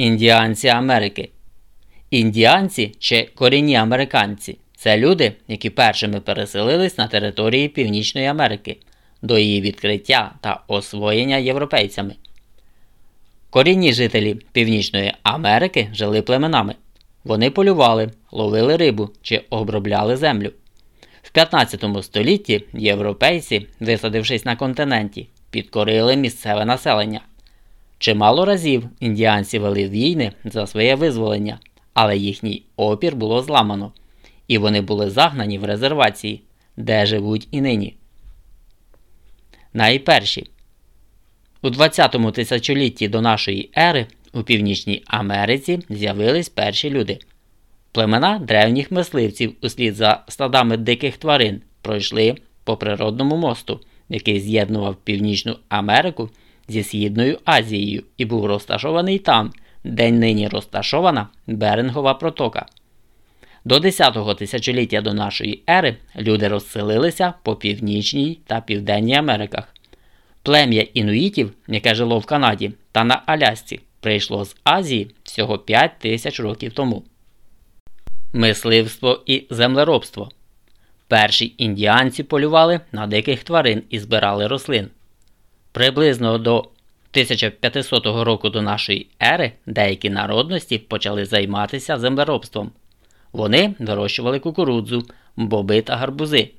Індіанці Америки. Індіанці чи корінні американці це люди, які першими переселились на території Північної Америки до її відкриття та освоєння європейцями. Корінні жителі Північної Америки жили племенами. Вони полювали, ловили рибу чи обробляли землю. В 15 столітті європейці, висадившись на континенті, підкорили місцеве населення. Чимало разів індіанці вели війни за своє визволення, але їхній опір було зламано, і вони були загнані в резервації, де живуть і нині. Найперші у 20 тисячолітті до нашої ери у Північній Америці з'явились перші люди. Племена древніх мисливців услід за стадами диких тварин пройшли по природному мосту, який з'єднував Північну Америку зі Східною Азією і був розташований там, де нині розташована Берингова протока. До 10-го тисячоліття до нашої ери люди розселилися по Північній та Південній Америках. Плем'я інуїтів, яке жило в Канаді та на Алясці, прийшло з Азії всього 5 тисяч років тому. Мисливство і землеробство. Перші індіанці полювали на диких тварин і збирали рослин. Приблизно до 1500 року до нашої ери деякі народності почали займатися землеробством. Вони вирощували кукурудзу, боби та гарбузи.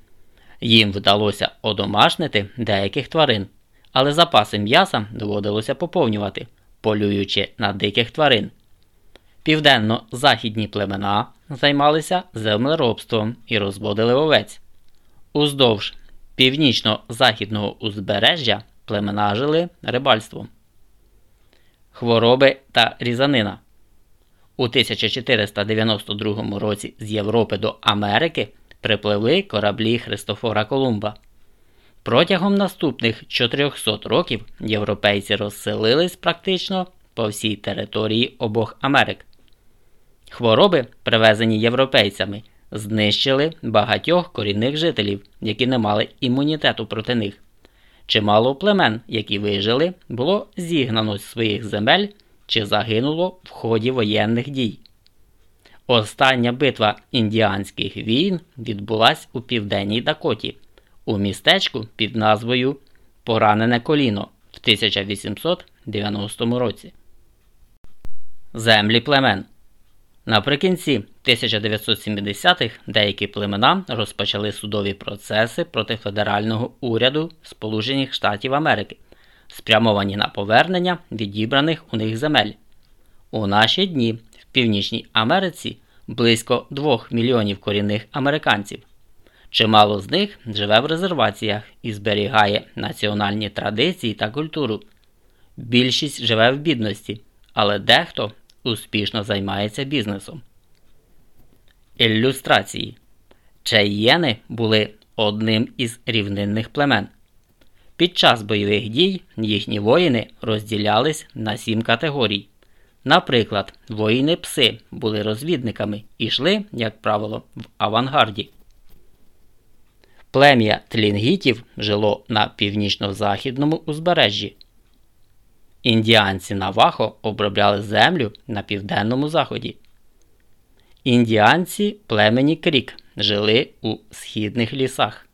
Їм вдалося одомашнити деяких тварин, але запаси м'яса доводилося поповнювати, полюючи на диких тварин. Південно-західні племена займалися землеробством і розводили овець. Уздовж північно-західного узбережжя племена жили рибальством. Хвороби та різанина. У 1492 році з Європи до Америки припливли кораблі Христофора Колумба. Протягом наступних 400 років європейці розселились практично по всій території обох Америк. Хвороби, привезені європейцями, знищили багатьох корінних жителів, які не мали імунітету проти них. Чимало племен, які вижили, було зігнано з своїх земель чи загинуло в ході воєнних дій. Остання битва індіанських війн відбулась у південній Дакоті, у містечку під назвою Поранене коліно в 1890 році. Землі племен. Наприкінці 1970-х деякі племена розпочали судові процеси проти федерального уряду Сполучених Штатів Америки, спрямовані на повернення відібраних у них земель. У наші дні в Північній Америці близько 2 мільйонів корінних американців. Чимало з них живе в резерваціях і зберігає національні традиції та культуру. Більшість живе в бідності, але дехто успішно займається бізнесом. Ілюстрації Чаєни були одним із рівнинних племен. Під час бойових дій їхні воїни розділялись на сім категорій. Наприклад, воїни пси були розвідниками і йшли, як правило, в авангарді. Плем'я тлінгітів жило на північно-західному узбережжі. Індіанці Навахо обробляли землю на південному заході. Індіанці племені Крік жили у східних лісах.